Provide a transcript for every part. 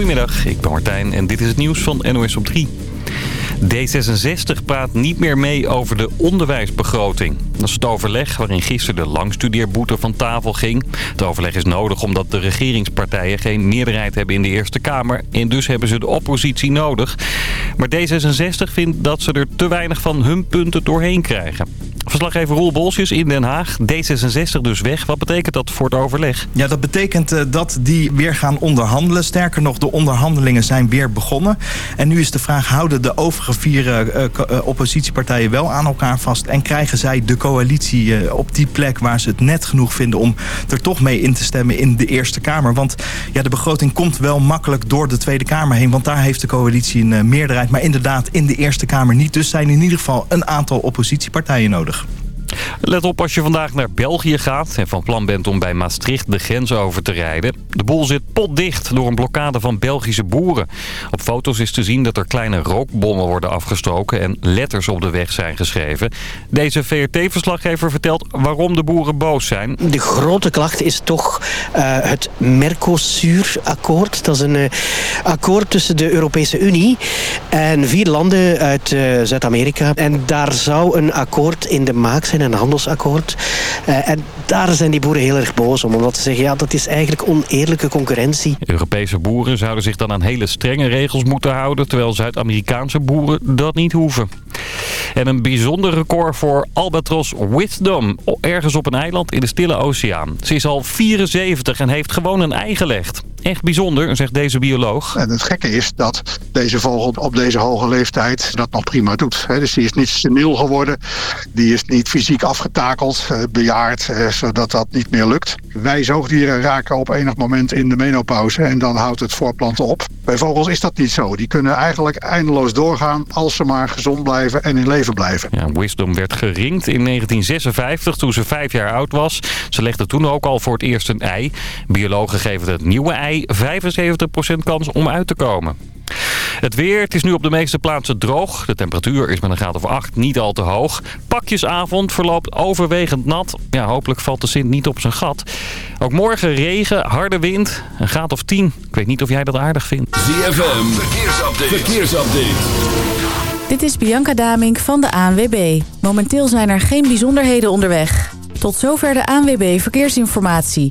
Goedemiddag, ik ben Martijn en dit is het nieuws van NOS op 3. D66 praat niet meer mee over de onderwijsbegroting. Dat is het overleg waarin gisteren de langstudeerboete van tafel ging. Het overleg is nodig omdat de regeringspartijen geen meerderheid hebben in de Eerste Kamer. En dus hebben ze de oppositie nodig. Maar D66 vindt dat ze er te weinig van hun punten doorheen krijgen. Verslaggever Roel Bolsjes in Den Haag. D66 dus weg. Wat betekent dat voor het overleg? Ja, dat betekent eh, dat die weer gaan onderhandelen. Sterker nog, de onderhandelingen zijn weer begonnen. En nu is de vraag, houden de overige vier eh, eh, oppositiepartijen wel aan elkaar vast... en krijgen zij de coalitie? coalitie eh, op die plek waar ze het net genoeg vinden om er toch mee in te stemmen in de Eerste Kamer. Want ja, de begroting komt wel makkelijk door de Tweede Kamer heen, want daar heeft de coalitie een eh, meerderheid. Maar inderdaad in de Eerste Kamer niet. Dus zijn in ieder geval een aantal oppositiepartijen nodig. Let op als je vandaag naar België gaat en van plan bent om bij Maastricht de grens over te rijden. De boel zit potdicht door een blokkade van Belgische boeren. Op foto's is te zien dat er kleine rookbommen worden afgestoken en letters op de weg zijn geschreven. Deze VRT-verslaggever vertelt waarom de boeren boos zijn. De grote klacht is toch eh, het Mercosur-akkoord. Dat is een eh, akkoord tussen de Europese Unie en vier landen uit eh, Zuid-Amerika. En daar zou een akkoord in de maak zijn handelsakkoord. Eh, en daar zijn die boeren heel erg boos om. Omdat ze zeggen, ja, dat is eigenlijk oneerlijke concurrentie. Europese boeren zouden zich dan aan hele strenge regels moeten houden... terwijl Zuid-Amerikaanse boeren dat niet hoeven. En een bijzonder record voor Albatros Wisdom. Ergens op een eiland in de Stille Oceaan. Ze is al 74 en heeft gewoon een ei gelegd. Echt bijzonder, zegt deze bioloog. En het gekke is dat deze vogel op deze hoge leeftijd dat nog prima doet. Dus die is niet seniel geworden. Die is niet fysiek afgetakeld, eh, bejaard, eh, zodat dat niet meer lukt. Wij zoogdieren raken op enig moment in de menopauze en dan houdt het voorplanten op. Bij vogels is dat niet zo. Die kunnen eigenlijk eindeloos doorgaan als ze maar gezond blijven en in leven blijven. Ja, Wisdom werd geringd in 1956 toen ze vijf jaar oud was. Ze legde toen ook al voor het eerst een ei. Biologen geven het nieuwe ei 75% kans om uit te komen. Het weer, het is nu op de meeste plaatsen droog. De temperatuur is met een graad of 8 niet al te hoog. Pakjesavond verloopt overwegend nat. Ja, hopelijk valt de Sint niet op zijn gat. Ook morgen regen, harde wind, een graad of 10. Ik weet niet of jij dat aardig vindt. ZFM, verkeersupdate. Dit is Bianca Damink van de ANWB. Momenteel zijn er geen bijzonderheden onderweg. Tot zover de ANWB Verkeersinformatie.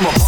I'm a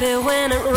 happy when it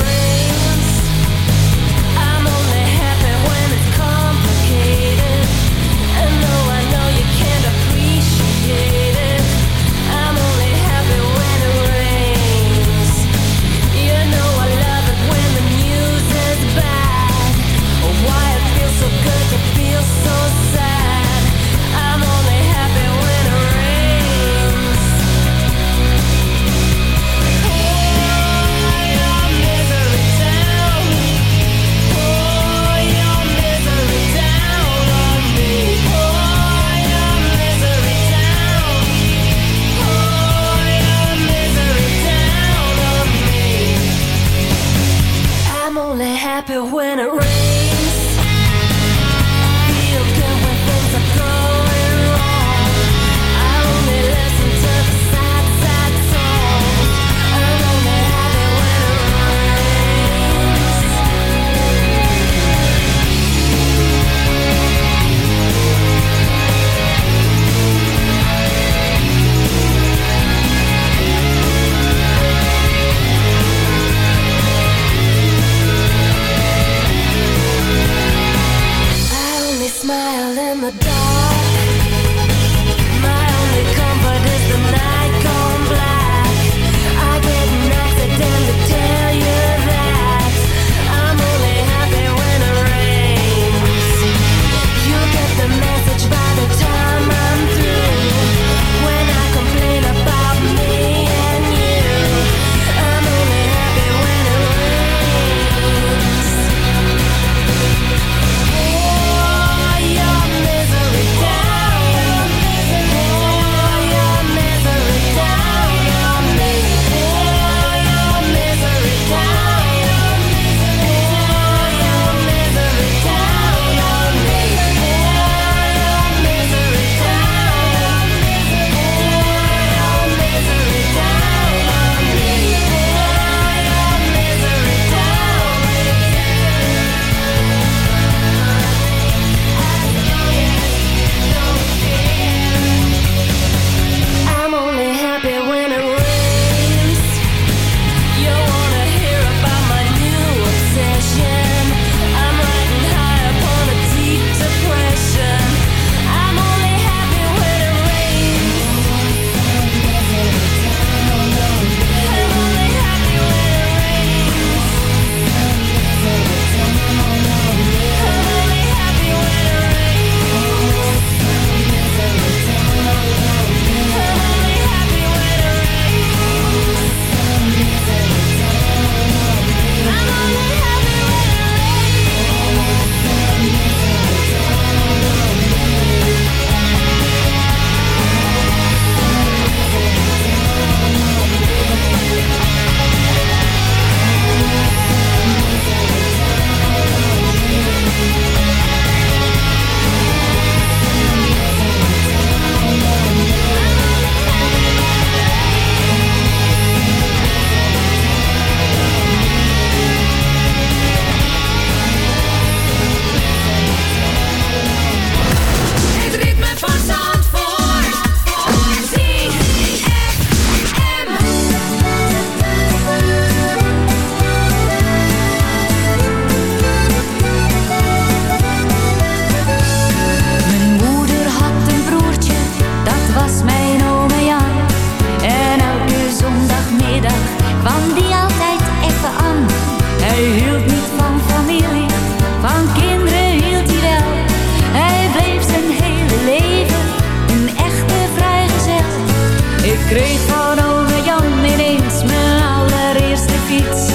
Kreeg van ome Jan ineens mijn allereerste fiets.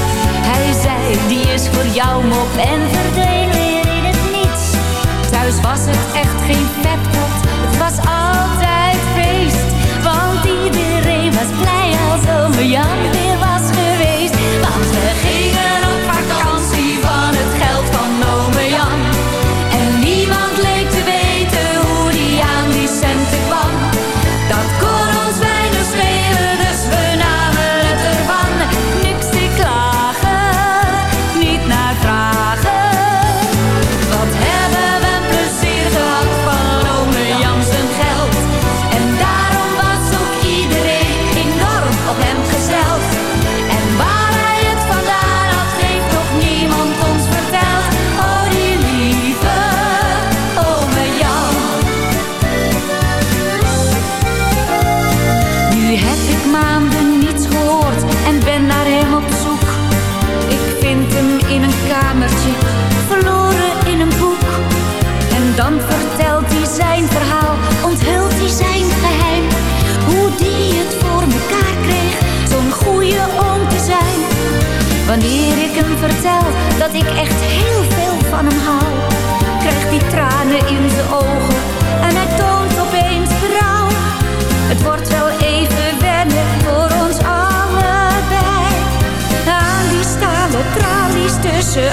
Hij zei, die is voor jou mop en vertel dat ik echt heel veel van hem hou. Krijgt die tranen in de ogen en hij toont opeens berouw. Het wordt wel even wennen voor ons allebei. Aan die stalen tralies tussen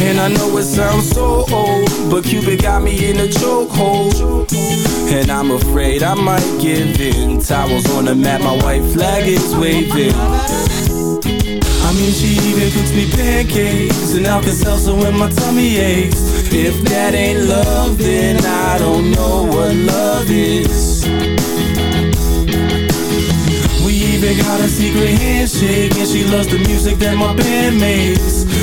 and I know it sounds so old, but Cupid got me in a chokehold. And I'm afraid I might give in. Towels on the mat, my white flag is waving. I mean, she even cooks me pancakes and can tell so when my tummy aches. If that ain't love, then I don't know what love is. We even got a secret handshake, and she loves the music that my band makes.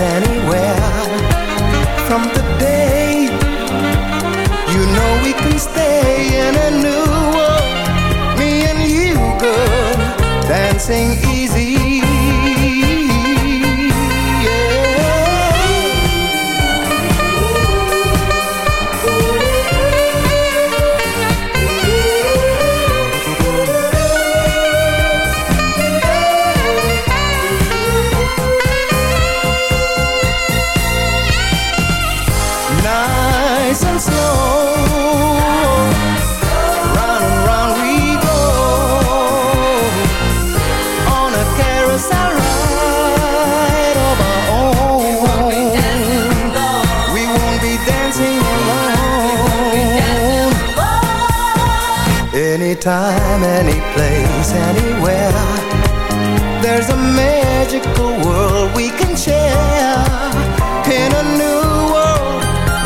anywhere from the time, any place, anywhere. There's a magical world we can share. In a new world,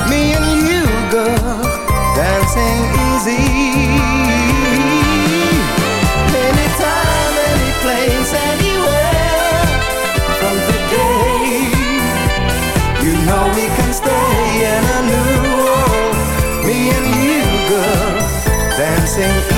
me and you, girl, dancing easy. Anytime, anywhere. From you know we can stay in a new world, me and you, girl, dancing